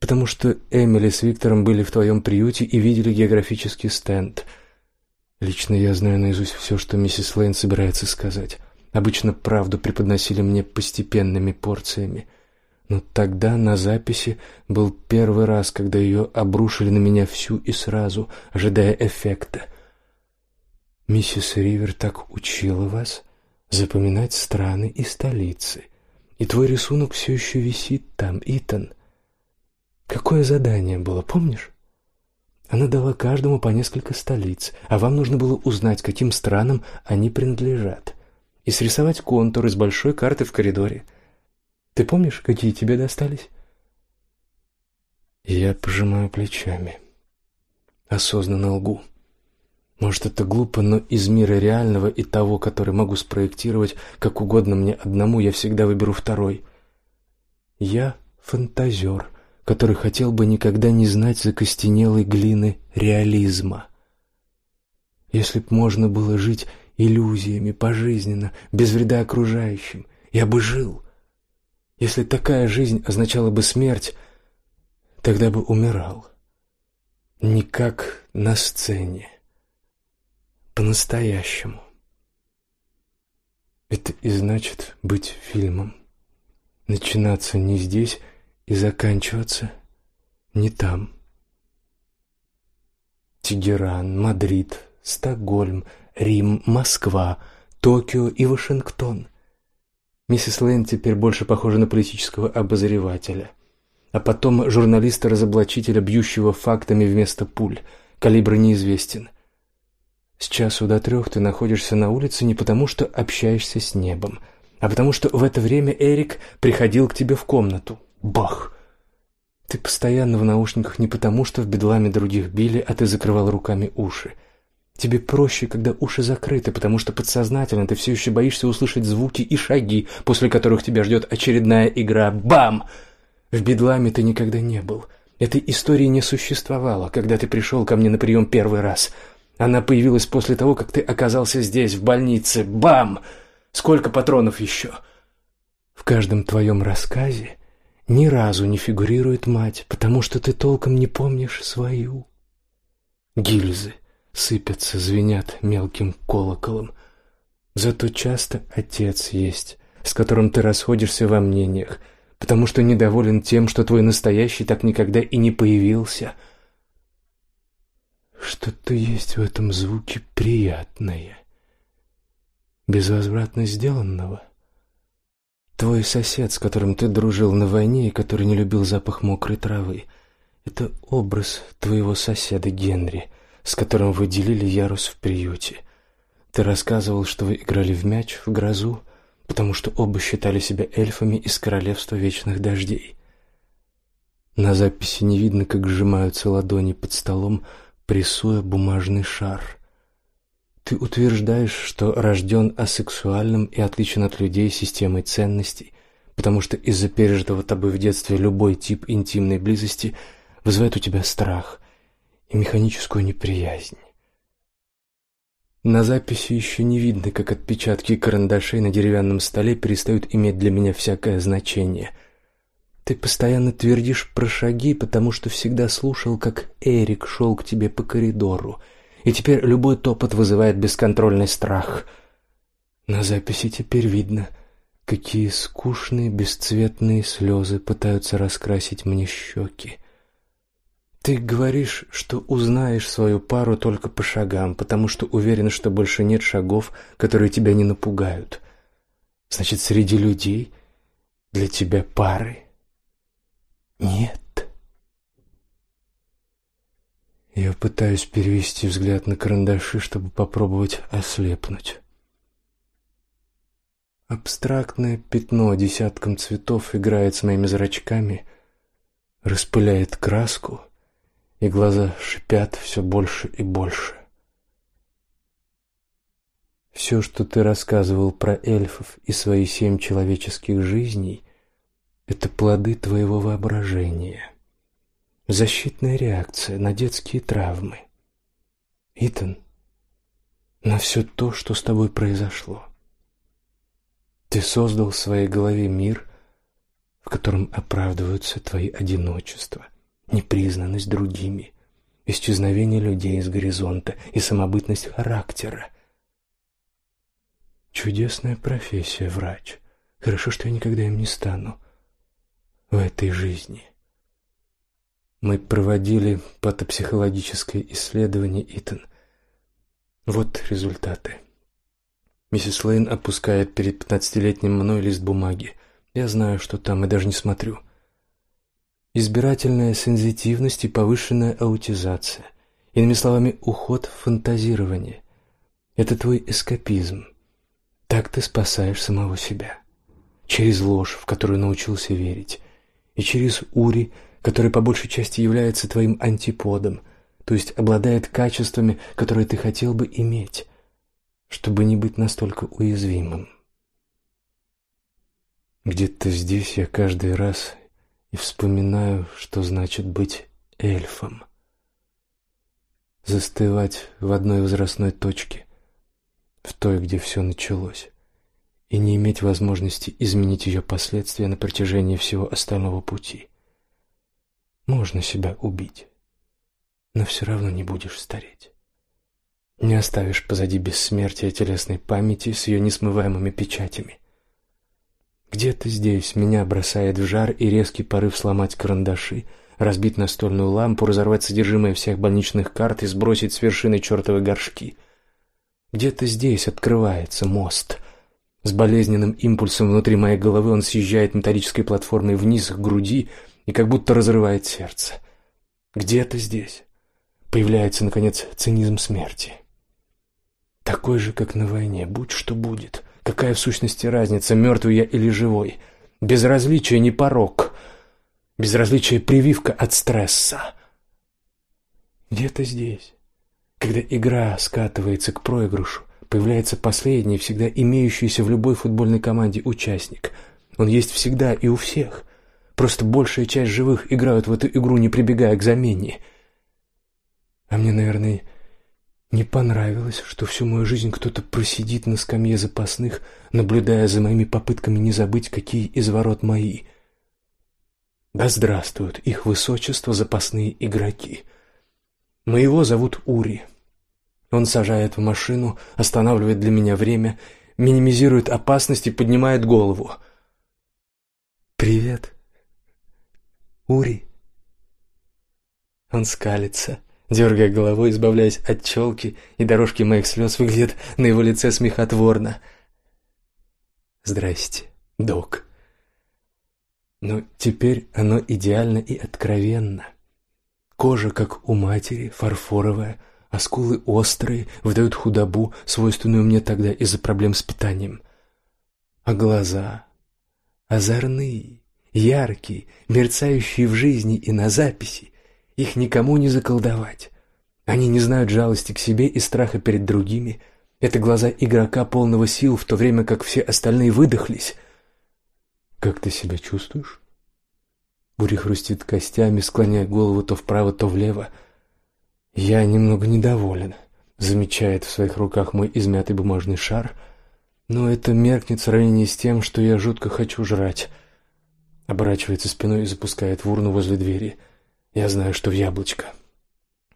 Потому что Эмили с Виктором были в твоем приюте и видели географический стенд — Лично я знаю наизусть все, что миссис Лейн собирается сказать. Обычно правду преподносили мне постепенными порциями. Но тогда на записи был первый раз, когда ее обрушили на меня всю и сразу, ожидая эффекта. Миссис Ривер так учила вас запоминать страны и столицы. И твой рисунок все еще висит там, Итан. Какое задание было, помнишь? Она дала каждому по несколько столиц, а вам нужно было узнать, каким странам они принадлежат, и срисовать контур из большой карты в коридоре. Ты помнишь, какие тебе достались? Я пожимаю плечами. Осознанно лгу. Может, это глупо, но из мира реального и того, который могу спроектировать как угодно мне одному, я всегда выберу второй. Я фантазер, который хотел бы никогда не знать закостенелой глины реализма. Если б можно было жить иллюзиями пожизненно, без вреда окружающим, я бы жил. Если такая жизнь означала бы смерть, тогда бы умирал. Не как на сцене, по-настоящему. Это и значит быть фильмом. Начинаться не здесь, и заканчиваться не там. Тегеран, Мадрид, Стокгольм, Рим, Москва, Токио и Вашингтон. Миссис Лэйн теперь больше похожа на политического обозревателя, а потом журналиста-разоблачителя, бьющего фактами вместо пуль. Калибр неизвестен. С часу до трех ты находишься на улице не потому, что общаешься с небом, а потому что в это время Эрик приходил к тебе в комнату. Бах! Ты постоянно в наушниках не потому, что в бедламе других били, а ты закрывал руками уши. Тебе проще, когда уши закрыты, потому что подсознательно ты все еще боишься услышать звуки и шаги, после которых тебя ждет очередная игра. Бам! В бедламе ты никогда не был. Этой истории не существовало, когда ты пришел ко мне на прием первый раз. Она появилась после того, как ты оказался здесь, в больнице. Бам! Сколько патронов еще? В каждом твоем рассказе ни разу не фигурирует мать, потому что ты толком не помнишь свою. Гильзы сыпятся, звенят мелким колоколом. Зато часто отец есть, с которым ты расходишься во мнениях, потому что недоволен тем, что твой настоящий так никогда и не появился. Что-то есть в этом звуке приятное, безвозвратно сделанного. Твой сосед, с которым ты дружил на войне и который не любил запах мокрой травы, это образ твоего соседа Генри, с которым вы делили ярус в приюте. Ты рассказывал, что вы играли в мяч в грозу, потому что оба считали себя эльфами из королевства вечных дождей. На записи не видно, как сжимаются ладони под столом, прессуя бумажный шар. Ты утверждаешь, что рожден асексуальным и отличен от людей системой ценностей, потому что из-за пережитого тобой в детстве любой тип интимной близости вызывает у тебя страх и механическую неприязнь. На записи еще не видно, как отпечатки карандашей на деревянном столе перестают иметь для меня всякое значение. Ты постоянно твердишь про шаги, потому что всегда слушал, как Эрик шел к тебе по коридору, и теперь любой топот вызывает бесконтрольный страх. На записи теперь видно, какие скучные бесцветные слезы пытаются раскрасить мне щеки. Ты говоришь, что узнаешь свою пару только по шагам, потому что уверен, что больше нет шагов, которые тебя не напугают. Значит, среди людей для тебя пары нет. Я пытаюсь перевести взгляд на карандаши, чтобы попробовать ослепнуть. Абстрактное пятно десятком цветов играет с моими зрачками, распыляет краску — и глаза шипят все больше и больше. Все, что ты рассказывал про эльфов и свои семь человеческих жизней, это плоды твоего воображения. Защитная реакция на детские травмы. Итан, на все то, что с тобой произошло. Ты создал в своей голове мир, в котором оправдываются твои одиночества, непризнанность другими, исчезновение людей с горизонта и самобытность характера. Чудесная профессия врач. Хорошо, что я никогда им не стану в этой жизни. Мы проводили патопсихологическое исследование, Итан. Вот результаты. Миссис Лейн опускает перед пятнадцатилетним мной лист бумаги. Я знаю, что там, и даже не смотрю избирательная сензитивность и повышенная аутизация. Иными словами, уход в фантазирование. Это твой эскапизм. Так ты спасаешь самого себя. Через ложь, в которую научился верить, и через ури, который по большей части является твоим антиподом, то есть обладает качествами, которые ты хотел бы иметь, чтобы не быть настолько уязвимым. Где-то здесь я каждый раз и вспоминаю, что значит быть эльфом. Застывать в одной возрастной точке, в той, где все началось, и не иметь возможности изменить ее последствия на протяжении всего остального пути. Можно себя убить, но все равно не будешь стареть. Не оставишь позади бессмертия телесной памяти с ее несмываемыми печатями. Где-то здесь меня бросает в жар и резкий порыв сломать карандаши, разбить настольную лампу, разорвать содержимое всех больничных карт и сбросить с вершины чертовы горшки. Где-то здесь открывается мост. С болезненным импульсом внутри моей головы он съезжает металлической платформой вниз к груди и как будто разрывает сердце. Где-то здесь появляется наконец цинизм смерти. Такой же, как на войне, будь что будет. Какая в сущности разница, мертвый я или живой? Безразличие не порок. Безразличие прививка от стресса. Где-то здесь, когда игра скатывается к проигрышу, появляется последний, всегда имеющийся в любой футбольной команде участник. Он есть всегда и у всех. Просто большая часть живых играют в эту игру, не прибегая к замене. А мне, наверное, не понравилось, что всю мою жизнь кто-то просидит на скамье запасных, наблюдая за моими попытками не забыть, какие из ворот мои. Да здравствуют их высочество запасные игроки. Моего зовут Ури. Он сажает в машину, останавливает для меня время, минимизирует опасность и поднимает голову. «Привет, Ури». Он скалится, дергая головой, избавляясь от челки, и дорожки моих слез выглядят на его лице смехотворно. «Здрасте, док». Но теперь оно идеально и откровенно. Кожа, как у матери, фарфоровая, а скулы острые, выдают худобу, свойственную мне тогда из-за проблем с питанием. А глаза озорные, яркие, мерцающие в жизни и на записи. Их никому не заколдовать. Они не знают жалости к себе и страха перед другими. Это глаза игрока полного сил, в то время как все остальные выдохлись. Как ты себя чувствуешь? Бури хрустит костями, склоняя голову то вправо, то влево. Я немного недоволен. Замечает в своих руках мой измятый бумажный шар, но это меркнет в сравнении с тем, что я жутко хочу жрать. Оборачивается спиной и запускает в урну возле двери. Я знаю, что в яблочко.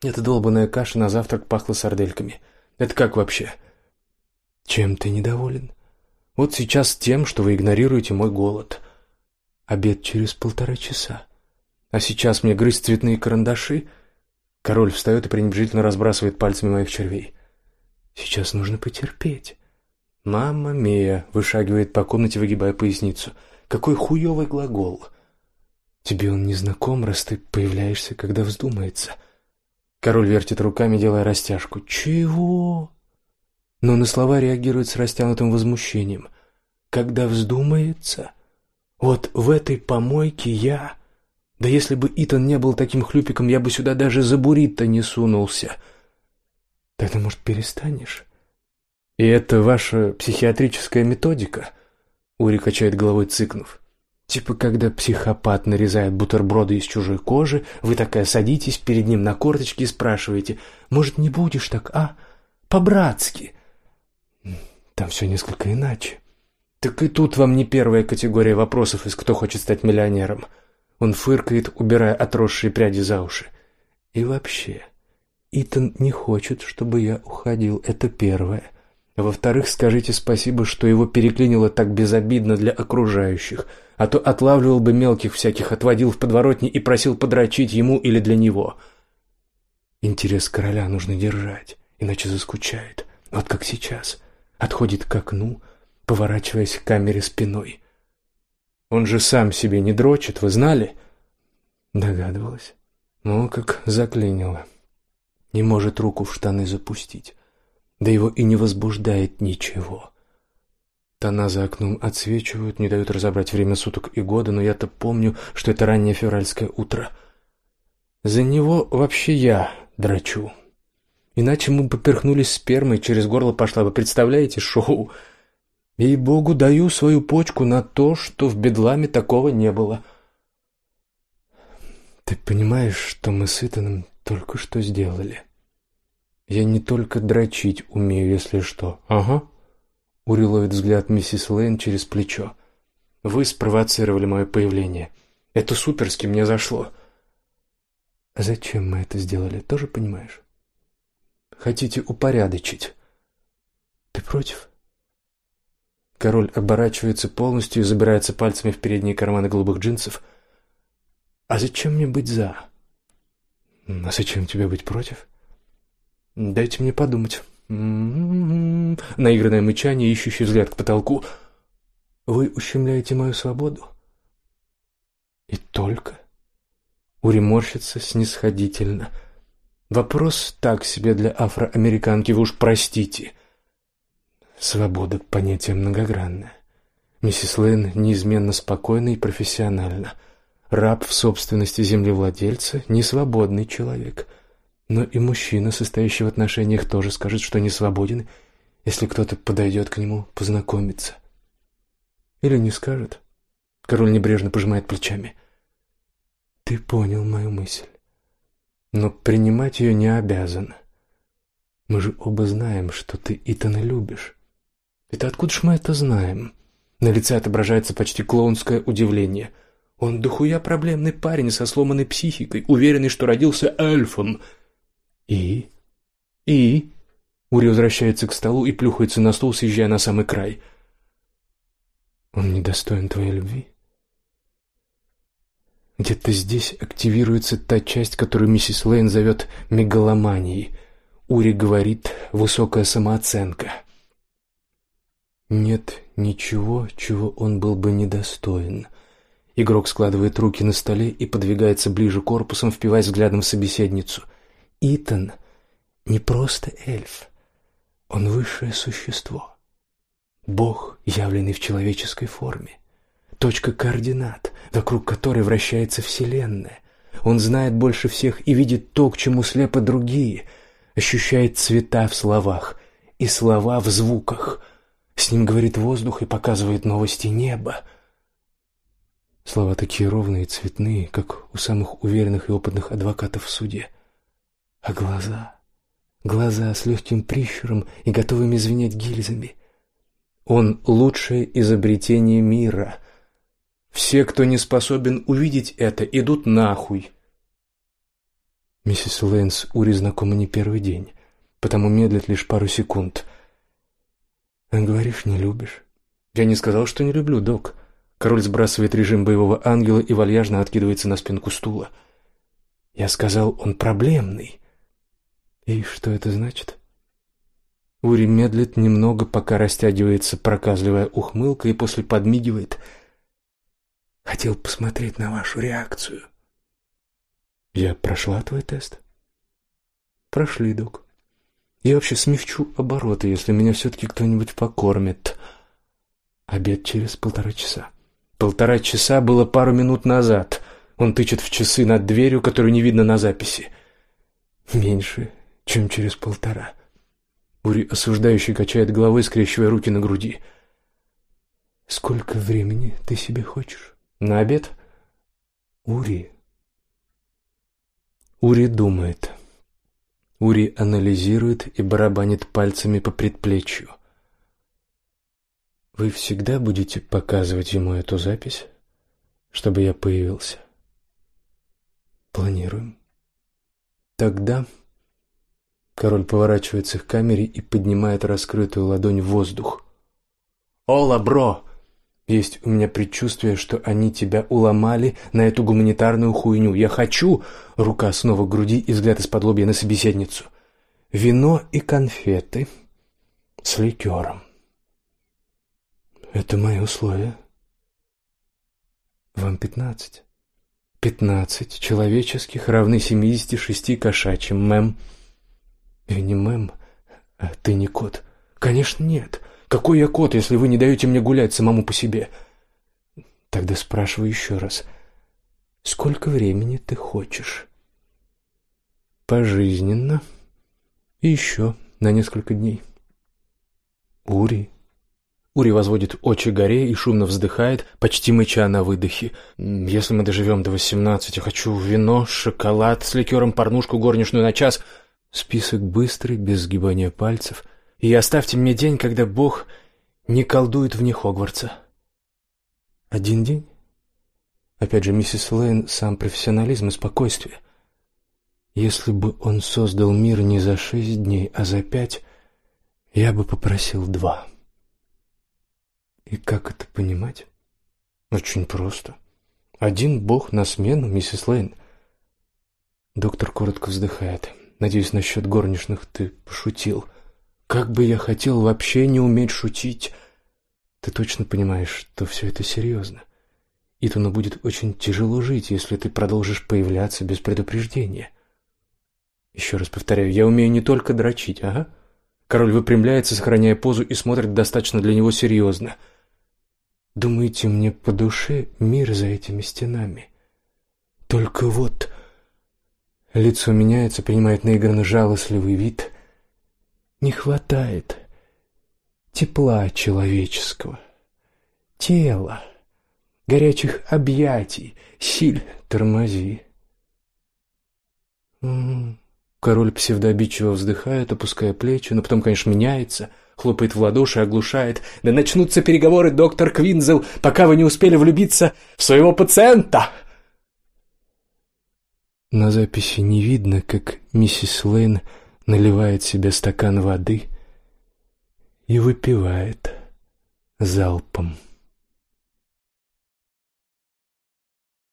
Эта долбаная каша на завтрак пахла сардельками. Это как вообще? Чем ты недоволен? Вот сейчас тем, что вы игнорируете мой голод. Обед через полтора часа. А сейчас мне грызть цветные карандаши? Король встает и пренебрежительно разбрасывает пальцами моих червей. Сейчас нужно потерпеть. Мама Мия вышагивает по комнате, выгибая поясницу. Какой хуёвый глагол. Тебе он не знаком, раз ты появляешься, когда вздумается. Король вертит руками, делая растяжку. Чего? но на слова реагирует с растянутым возмущением. Когда вздумается, вот в этой помойке я. Да если бы Итан не был таким хлюпиком, я бы сюда даже за буррито не сунулся. Тогда, может, перестанешь? И это ваша психиатрическая методика? Ури качает головой, цыкнув. Типа, когда психопат нарезает бутерброды из чужой кожи, вы такая садитесь перед ним на корточки и спрашиваете, «Может, не будешь так, а? По-братски?» Там все несколько иначе. Так и тут вам не первая категория вопросов из «Кто хочет стать миллионером?». Он фыркает, убирая отросшие пряди за уши. И вообще, Итан не хочет, чтобы я уходил, это первое. Во-вторых, скажите спасибо, что его переклинило так безобидно для окружающих, а то отлавливал бы мелких всяких, отводил в подворотни и просил подрочить ему или для него. Интерес короля нужно держать, иначе заскучает. Вот как сейчас отходит к окну, поворачиваясь к камере спиной. Он же сам себе не дрочит, вы знали? Догадывалась. Ну, как заклинило. Не может руку в штаны запустить. Да его и не возбуждает ничего. Тона за окном отсвечивают, не дают разобрать время суток и года, но я-то помню, что это раннее февральское утро. За него вообще я дрочу. Иначе мы поперхнулись спермой, через горло пошла. Вы представляете шоу? Ей-богу, даю свою почку на то, что в бедламе такого не было. Ты понимаешь, что мы с Итаном только что сделали? Я не только дрочить умею, если что. Ага. Ури ловит взгляд миссис Лейн через плечо. Вы спровоцировали мое появление. Это суперски мне зашло. А зачем мы это сделали, тоже понимаешь? хотите упорядочить. Ты против? Король оборачивается полностью и забирается пальцами в передние карманы голубых джинсов. А зачем мне быть за? А зачем тебе быть против? Дайте мне подумать. М-м-м. Наигранное мычание, ищущий взгляд к потолку. Вы ущемляете мою свободу? И только. Ури морщится снисходительно. — Вопрос так себе для афроамериканки, вы уж простите. Свобода — понятие многогранное. Миссис Лэйн неизменно спокойна и профессиональна. Раб в собственности землевладельца — несвободный человек. Но и мужчина, состоящий в отношениях, тоже скажет, что не свободен, если кто-то подойдет к нему познакомиться. Или не скажет. Король небрежно пожимает плечами. Ты понял мою мысль но принимать ее не обязан. Мы же оба знаем, что ты Итана любишь. Это откуда ж мы это знаем? На лице отображается почти клоунское удивление. Он дохуя проблемный парень со сломанной психикой, уверенный, что родился эльфом. И? И? Ури возвращается к столу и плюхается на стол, съезжая на самый край. Он недостоин твоей любви? Где-то здесь активируется та часть, которую миссис Лейн зовет мегаломанией. Ури говорит «высокая самооценка». Нет ничего, чего он был бы недостоин. Игрок складывает руки на столе и подвигается ближе корпусом, впиваясь взглядом в собеседницу. Итан не просто эльф. Он высшее существо. Бог, явленный в человеческой форме. Точка координат, вокруг которой вращается Вселенная. Он знает больше всех и видит то, к чему слепы другие. Ощущает цвета в словах и слова в звуках. С ним говорит воздух и показывает новости неба. Слова такие ровные и цветные, как у самых уверенных и опытных адвокатов в суде. А глаза... Глаза с легким прищуром и готовыми звенеть гильзами. Он лучшее изобретение мира. Все, кто не способен увидеть это, идут нахуй. Миссис Лэнс Ури знакома не первый день, потому медлит лишь пару секунд. Говоришь, не любишь? Я не сказал, что не люблю, док. Король сбрасывает режим боевого ангела и вальяжно откидывается на спинку стула. Я сказал, он проблемный. И что это значит? Ури медлит немного, пока растягивается проказливая ухмылка и после подмигивает. Хотел посмотреть на вашу реакцию. Я прошла твой тест? Прошли, док. Я вообще смягчу обороты, если меня все-таки кто-нибудь покормит. Обед через полтора часа. Полтора часа было пару минут назад. Он тычет в часы над дверью, которую не видно на записи. Меньше чем через полтора. Ури осуждающий качает головой, скрещивая руки на груди. Сколько времени ты себе хочешь? На обед? Ури. Ури думает. Ури анализирует и барабанит пальцами по предплечью. Вы всегда будете показывать ему эту запись, чтобы я появился? Планируем. Тогда Король поворачивается к камере и поднимает раскрытую ладонь в воздух. «Ола, бро!» Есть у меня предчувствие, что они тебя уломали на эту гуманитарную хуйню. Я хочу, рука снова к груди и взгляд из-под лобья на собеседницу. Вино и конфеты с ликером. Это мои условия. Вам пятнадцать. Пятнадцать человеческих равны семидесяти шести кошачьим, мэм. «Я не мэм, а ты не кот». «Конечно нет. Какой я кот, если вы не даете мне гулять самому по себе?» «Тогда спрашиваю еще раз. Сколько времени ты хочешь?» «Пожизненно. И еще на несколько дней». «Ури?» Ури возводит очи горе и шумно вздыхает, почти мыча на выдохе. «Если мы доживем до восемнадцати, хочу вино, шоколад с ликером, порнушку горничную на час, Список быстрый, без сгибания пальцев. И оставьте мне день, когда Бог не колдует вне Хогвартса. Один день? Опять же, миссис Лейн, сам профессионализм и спокойствие. Если бы он создал мир не за шесть дней, а за пять, я бы попросил два. И как это понимать? Очень просто. Один бог на смену, миссис Лейн. Доктор коротко вздыхает. Надеюсь, насчет горничных ты пошутил. Как бы я хотел вообще не уметь шутить. Ты точно понимаешь, что все это серьезно. Итану будет очень тяжело жить, если ты продолжишь появляться без предупреждения. Еще раз повторяю, я умею не только дрочить, ага. Король выпрямляется, сохраняя позу, и смотрит достаточно для него серьезно. Думаете, мне по душе мир за этими стенами? Только вот Лицо меняется, принимает наигранно жалостливый вид. Не хватает тепла человеческого, тела, горячих объятий, силь тормози. Король псевдообидчиво вздыхает, опуская плечи, но потом, конечно, меняется, хлопает в ладоши, оглушает. «Да начнутся переговоры, доктор Квинзел, пока вы не успели влюбиться в своего пациента!» На записи не видно, как миссис Лейн наливает себе стакан воды и выпивает залпом.